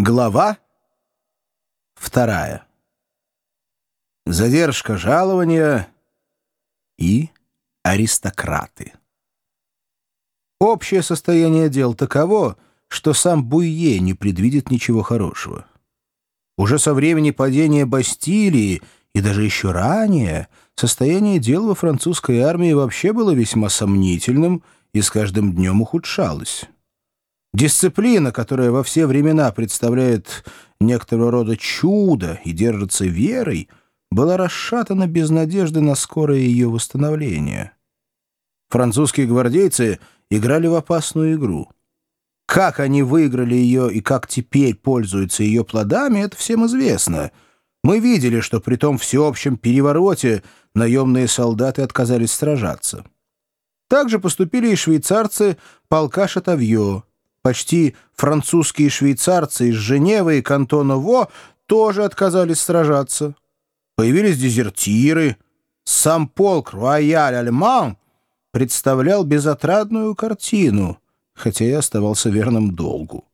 Глава вторая. Задержка жалования и аристократы. Общее состояние дел таково, что сам Буйе не предвидит ничего хорошего. Уже со времени падения Бастилии и даже еще ранее состояние дел во французской армии вообще было весьма сомнительным и с каждым днем ухудшалось. Дисциплина, которая во все времена представляет некоторого рода чудо и держится верой, была расшатана без надежды на скорое ее восстановление. Французские гвардейцы играли в опасную игру. Как они выиграли ее и как теперь пользуются ее плодами, это всем известно. Мы видели, что при том всеобщем перевороте наемные солдаты отказались сражаться. Так же поступили и швейцарцы полка Шатавье, Почти французские швейцарцы из Женевы и кантона Во тоже отказались сражаться. Появились дезертиры. Сам полк «Рояль Альман» представлял безотрадную картину, хотя и оставался верным долгу.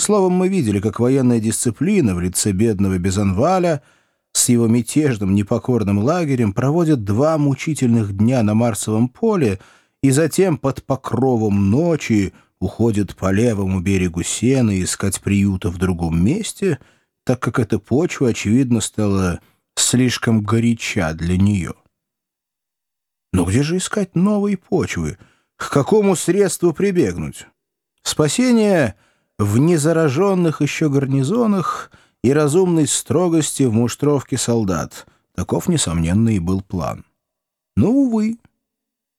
Словом, мы видели, как военная дисциплина в лице бедного Безанваля с его мятежным непокорным лагерем проводит два мучительных дня на Марсовом поле и затем под покровом ночи уходит по левому берегу Сены искать приюта в другом месте, так как эта почва, очевидно, стала слишком горяча для нее. Но где же искать новые почвы? К какому средству прибегнуть? Спасение в незараженных еще гарнизонах и разумной строгости в муштровке солдат. Таков, несомненно, и был план. Но, увы,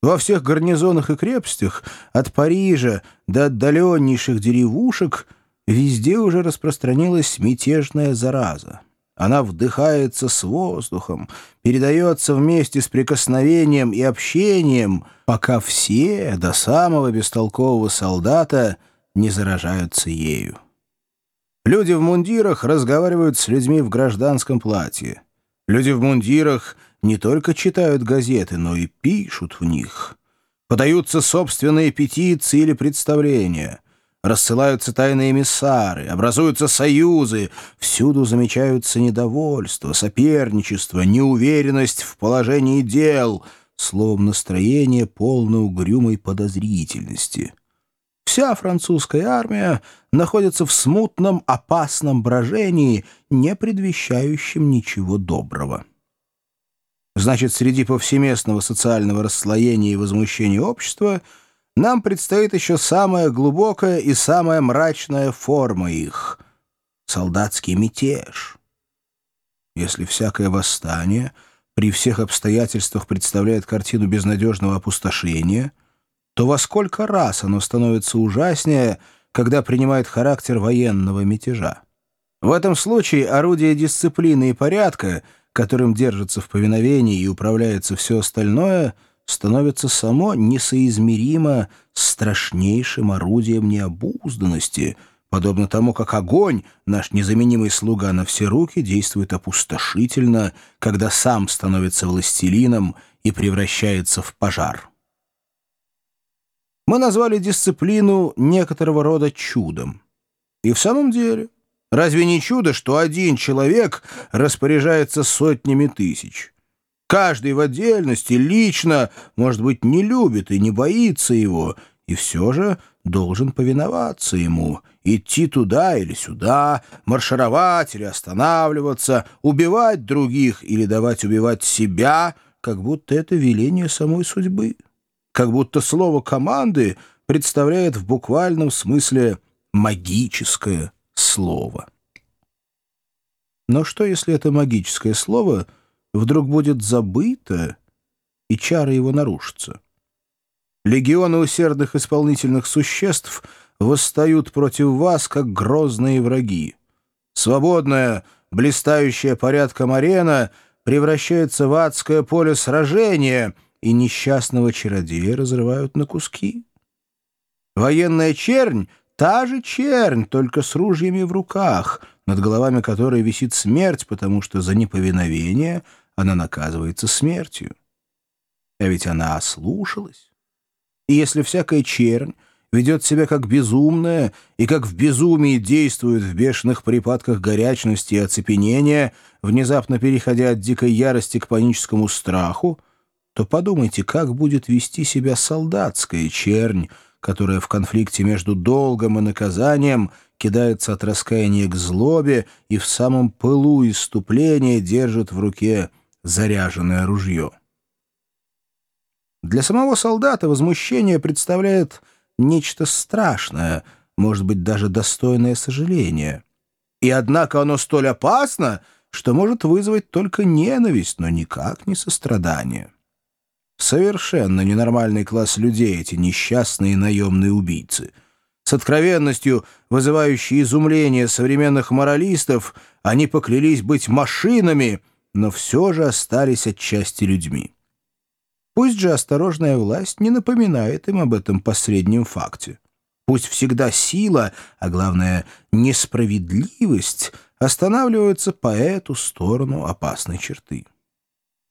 во всех гарнизонах и крепостях, от Парижа до отдаленнейших деревушек, везде уже распространилась мятежная зараза. Она вдыхается с воздухом, передается вместе с прикосновением и общением, пока все, до самого бестолкового солдата, не заражаются ею. Люди в мундирах разговаривают с людьми в гражданском платье. Люди в мундирах не только читают газеты, но и пишут в них. Подаются собственные петиции или представления. Рассылаются тайные эмиссары, образуются союзы. Всюду замечаются недовольство, соперничество, неуверенность в положении дел, словом, настроение полной угрюмой подозрительности. Вся французская армия находится в смутном, опасном брожении, не предвещающем ничего доброго. Значит, среди повсеместного социального расслоения и возмущения общества нам предстоит еще самая глубокая и самая мрачная форма их — солдатский мятеж. Если всякое восстание при всех обстоятельствах представляет картину безнадежного опустошения, то во сколько раз оно становится ужаснее, когда принимает характер военного мятежа. В этом случае орудие дисциплины и порядка — которым держится в повиновении и управляется все остальное, становится само несоизмеримо страшнейшим орудием необузданности, подобно тому, как огонь, наш незаменимый слуга на все руки, действует опустошительно, когда сам становится властелином и превращается в пожар. Мы назвали дисциплину некоторого рода чудом. И в самом деле Разве не чудо, что один человек распоряжается сотнями тысяч? Каждый в отдельности лично, может быть, не любит и не боится его, и все же должен повиноваться ему, идти туда или сюда, маршировать или останавливаться, убивать других или давать убивать себя, как будто это веление самой судьбы, как будто слово команды представляет в буквальном смысле магическое слово. Но что, если это магическое слово вдруг будет забыто, и чары его нарушатся? Легионы усердных исполнительных существ восстают против вас, как грозные враги. Свободная, блистающая порядком арена превращается в адское поле сражения, и несчастного чародея разрывают на куски. Военная чернь Та же чернь, только с ружьями в руках, над головами которой висит смерть, потому что за неповиновение она наказывается смертью. А ведь она ослушалась. И если всякая чернь ведет себя как безумная и как в безумии действует в бешеных припадках горячности и оцепенения, внезапно переходя от дикой ярости к паническому страху, то подумайте, как будет вести себя солдатская чернь, которая в конфликте между долгом и наказанием кидается от раскаяния к злобе и в самом пылу иступления держит в руке заряженное ружье. Для самого солдата возмущение представляет нечто страшное, может быть, даже достойное сожаления. И однако оно столь опасно, что может вызвать только ненависть, но никак не сострадание. Совершенно ненормальный класс людей эти несчастные наемные убийцы. С откровенностью, вызывающей изумление современных моралистов, они поклялись быть машинами, но все же остались отчасти людьми. Пусть же осторожная власть не напоминает им об этом посреднем факте. Пусть всегда сила, а главное несправедливость, останавливаются по эту сторону опасной черты.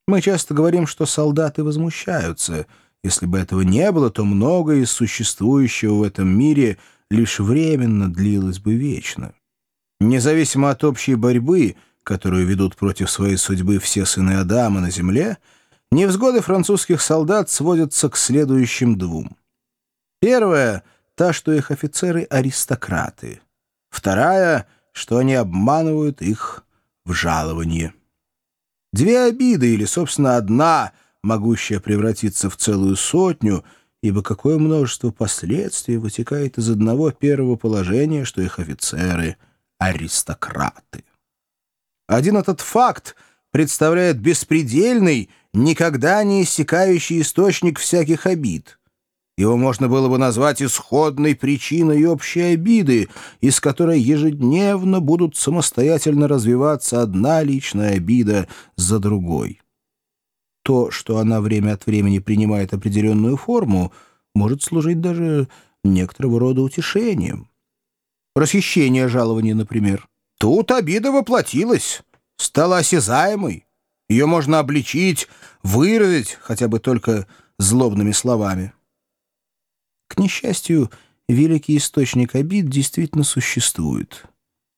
Мы часто говорим, что солдаты возмущаются. Если бы этого не было, то многое из существующего в этом мире лишь временно длилось бы вечно. Независимо от общей борьбы, которую ведут против своей судьбы все сыны Адама на земле — Невзгоды французских солдат сводятся к следующим двум. Первая — та, что их офицеры — аристократы. Вторая — что они обманывают их в жаловании. Две обиды или, собственно, одна, могущая превратиться в целую сотню, ибо какое множество последствий вытекает из одного первого положения, что их офицеры — аристократы. Один этот факт представляет беспредельный — никогда не иссякающий источник всяких обид. Его можно было бы назвать исходной причиной общей обиды, из которой ежедневно будут самостоятельно развиваться одна личная обида за другой. То, что она время от времени принимает определенную форму, может служить даже некоторого рода утешением. Расхищение жалования, например. Тут обида воплотилась, стала осязаемой, ее можно обличить, выразить хотя бы только злобными словами. К несчастью, великий источник обид действительно существует.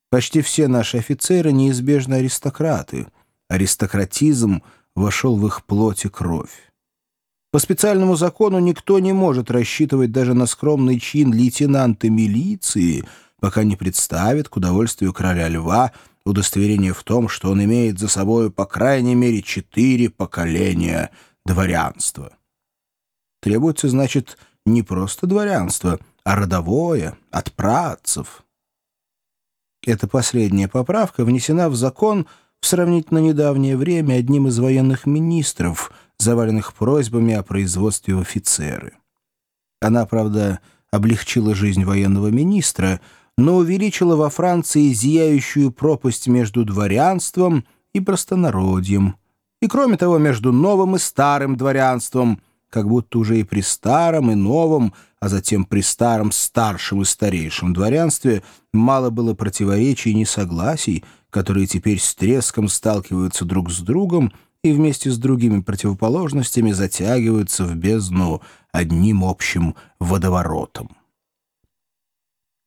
Почти все наши офицеры неизбежно аристократы. Аристократизм вошел в их плоть и кровь. По специальному закону никто не может рассчитывать даже на скромный чин лейтенанта милиции, пока не представит к удовольствию короля льва удостоверение в том, что он имеет за собой по крайней мере четыре поколения дворянства. Требуется, значит, не просто дворянство, а родовое, от працев. Эта последняя поправка внесена в закон в сравнительно недавнее время одним из военных министров, заваленных просьбами о производстве в офицеры. Она, правда, облегчила жизнь военного министра — но увеличила во Франции зияющую пропасть между дворянством и простонародьем, и, кроме того, между новым и старым дворянством, как будто уже и при старом и новом, а затем при старом старшем и старейшем дворянстве мало было противоречий и несогласий, которые теперь с треском сталкиваются друг с другом и вместе с другими противоположностями затягиваются в бездну одним общим водоворотом.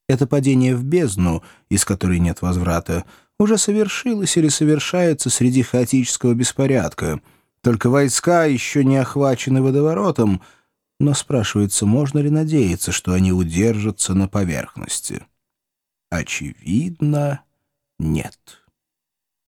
Это падение в бездну, из которой нет возврата, уже совершилось или совершается среди хаотического беспорядка. Только войска еще не охвачены водоворотом, но спрашивается, можно ли надеяться, что они удержатся на поверхности. Очевидно, нет.